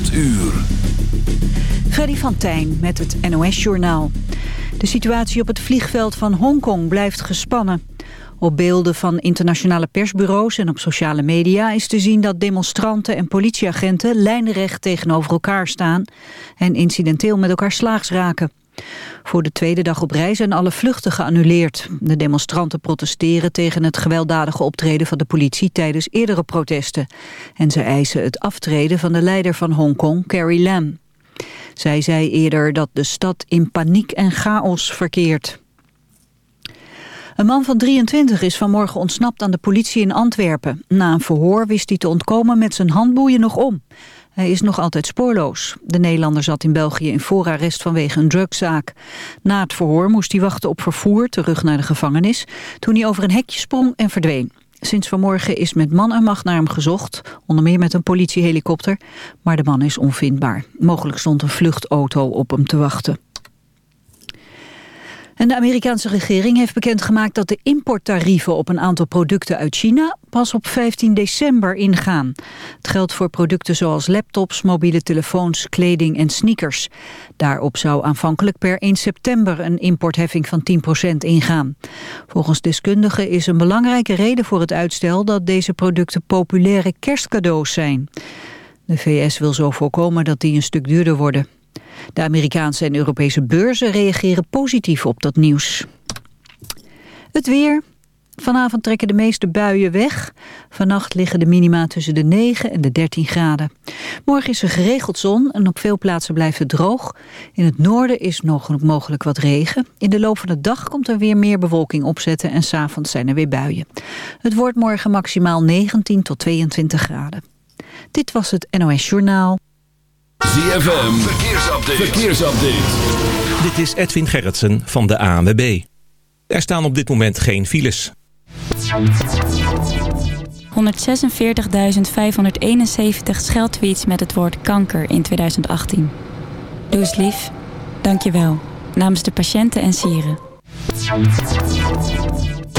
8 uur. Freddy van Tijn met het NOS-journaal. De situatie op het vliegveld van Hongkong blijft gespannen. Op beelden van internationale persbureaus en op sociale media is te zien dat demonstranten en politieagenten lijnrecht tegenover elkaar staan en incidenteel met elkaar slaags raken. Voor de tweede dag op reis zijn alle vluchten geannuleerd. De demonstranten protesteren tegen het gewelddadige optreden van de politie tijdens eerdere protesten. En ze eisen het aftreden van de leider van Hongkong, Carrie Lam. Zij zei eerder dat de stad in paniek en chaos verkeert. Een man van 23 is vanmorgen ontsnapt aan de politie in Antwerpen. Na een verhoor wist hij te ontkomen met zijn handboeien nog om. Hij is nog altijd spoorloos. De Nederlander zat in België in voorarrest vanwege een drugszaak. Na het verhoor moest hij wachten op vervoer terug naar de gevangenis... toen hij over een hekje sprong en verdween. Sinds vanmorgen is met man en macht naar hem gezocht, onder meer met een politiehelikopter, maar de man is onvindbaar. Mogelijk stond een vluchtauto op hem te wachten. De Amerikaanse regering heeft bekendgemaakt dat de importtarieven op een aantal producten uit China pas op 15 december ingaan. Het geldt voor producten zoals laptops, mobiele telefoons, kleding en sneakers. Daarop zou aanvankelijk per 1 september een importheffing van 10% ingaan. Volgens deskundigen is een belangrijke reden voor het uitstel dat deze producten populaire kerstcadeaus zijn. De VS wil zo voorkomen dat die een stuk duurder worden. De Amerikaanse en Europese beurzen reageren positief op dat nieuws. Het weer. Vanavond trekken de meeste buien weg. Vannacht liggen de minima tussen de 9 en de 13 graden. Morgen is er geregeld zon en op veel plaatsen blijft het droog. In het noorden is nog mogelijk wat regen. In de loop van de dag komt er weer meer bewolking opzetten... en s'avonds zijn er weer buien. Het wordt morgen maximaal 19 tot 22 graden. Dit was het NOS Journaal. ZFM, verkeersupdate. verkeersupdate. Dit is Edwin Gerritsen van de ANWB. Er staan op dit moment geen files. 146.571 scheldtweets met het woord kanker in 2018. Doe eens lief. Dank je wel. Namens de patiënten en sieren.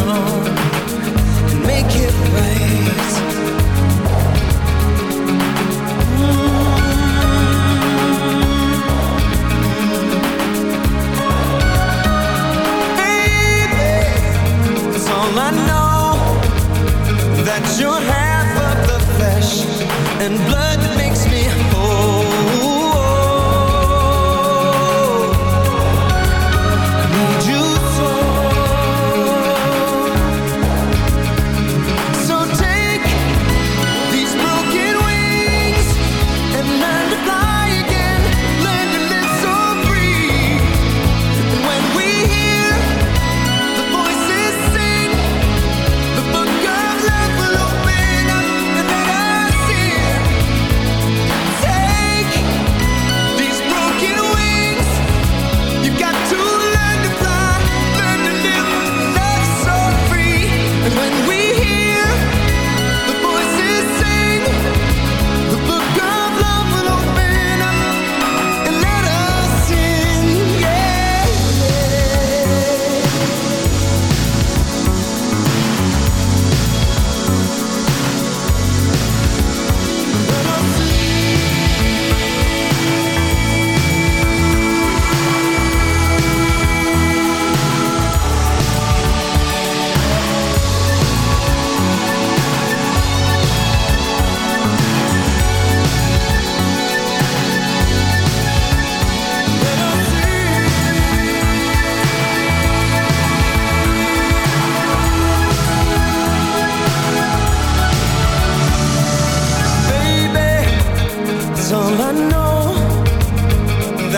alone.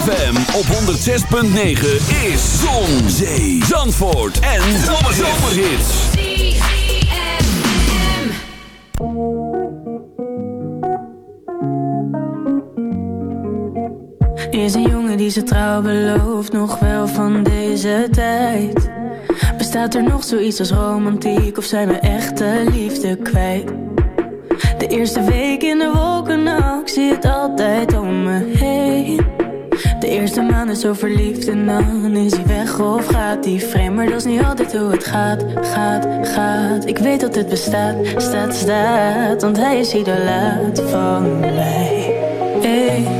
106.9 is Zon, Zee, Zandvoort en Zomerhits. Is een jongen die ze trouw belooft, nog wel van deze tijd. Bestaat er nog zoiets als romantiek of zijn we echte liefde kwijt? De eerste week in de wolken, nou, ik zie het altijd om me heen de eerste maand is zo verliefd en dan is hij weg of gaat hij vreemd Maar dat is niet altijd hoe het gaat, gaat, gaat Ik weet dat het bestaat, staat, staat Want hij is idolaat van mij hey.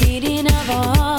beating of our heart.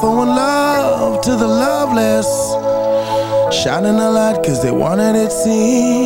throwing love to the loveless. Shining a light cause they wanted it seen.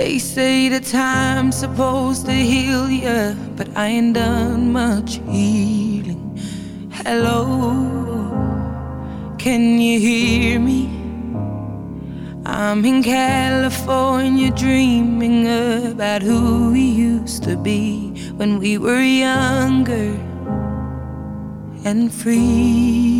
They say the time's supposed to heal ya, but I ain't done much healing. Hello, can you hear me? I'm in California dreaming about who we used to be when we were younger and free.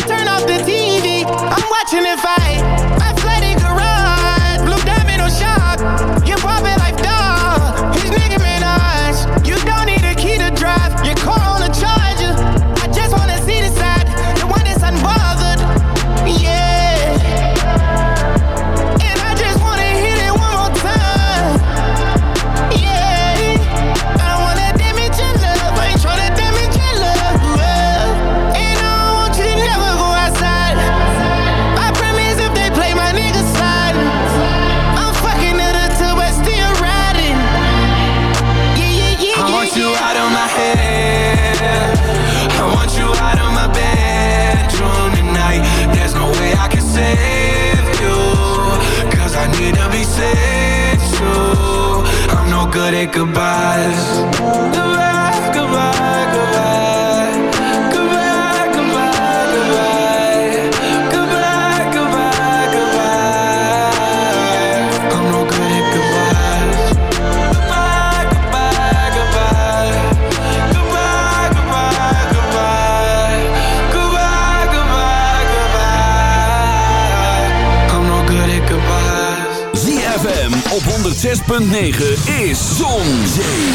106.9 is Zon,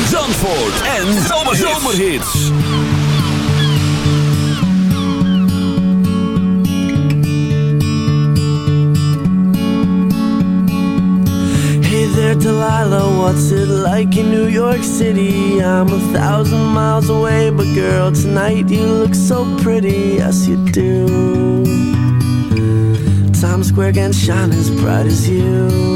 Zandvoort en Zomerhits. Hey there, Delilah, what's it like in New York City? I'm a thousand miles away, but girl, tonight you look so pretty, yes you do. Times Square can shine as bright as you,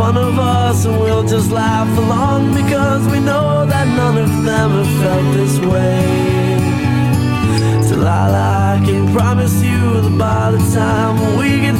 fun of us, and we'll just laugh along because we know that none of them have felt this way. Delilah, I can promise you that by the time we get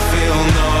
feel numb.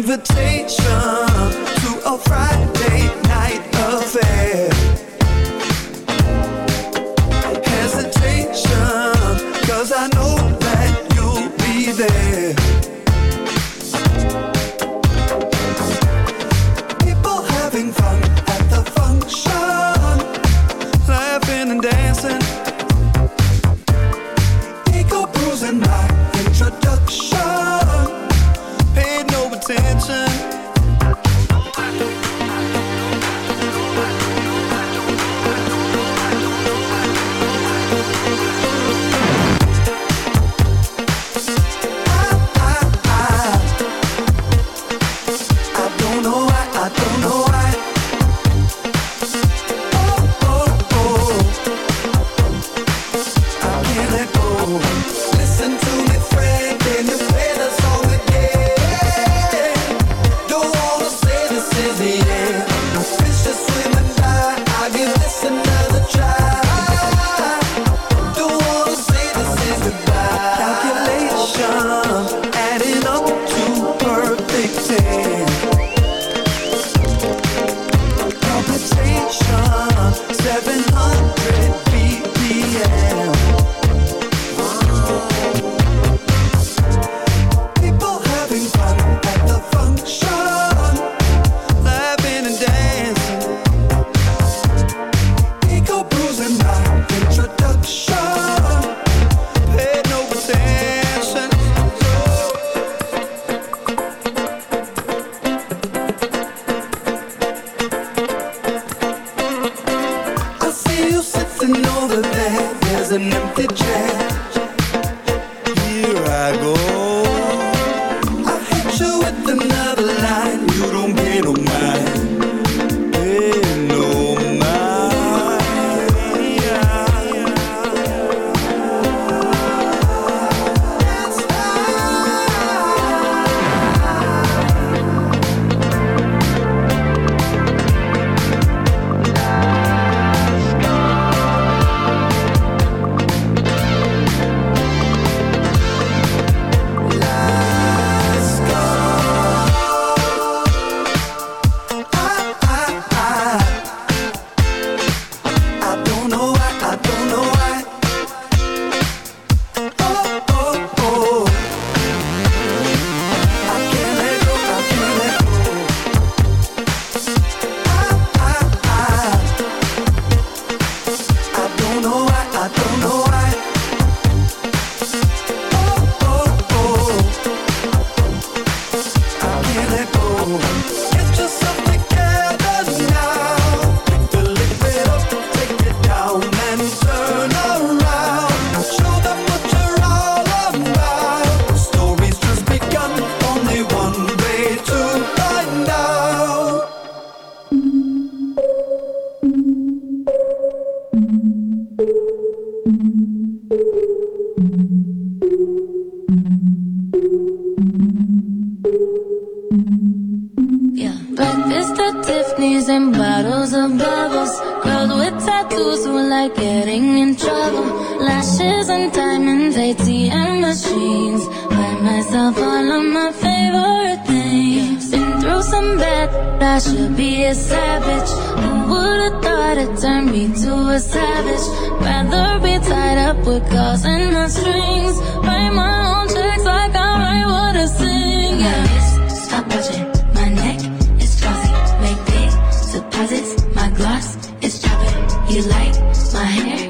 Invitation to a Friday of my favorite things. Been through some bad, I should be a savage. Who would've thought it turned me to a savage? Rather be tied up with calls and the strings. Write my own checks like I write what I sing. Yeah. My wrist, stop watching. My neck is glossy. Make big deposits. My gloss is chopping. You like my hair?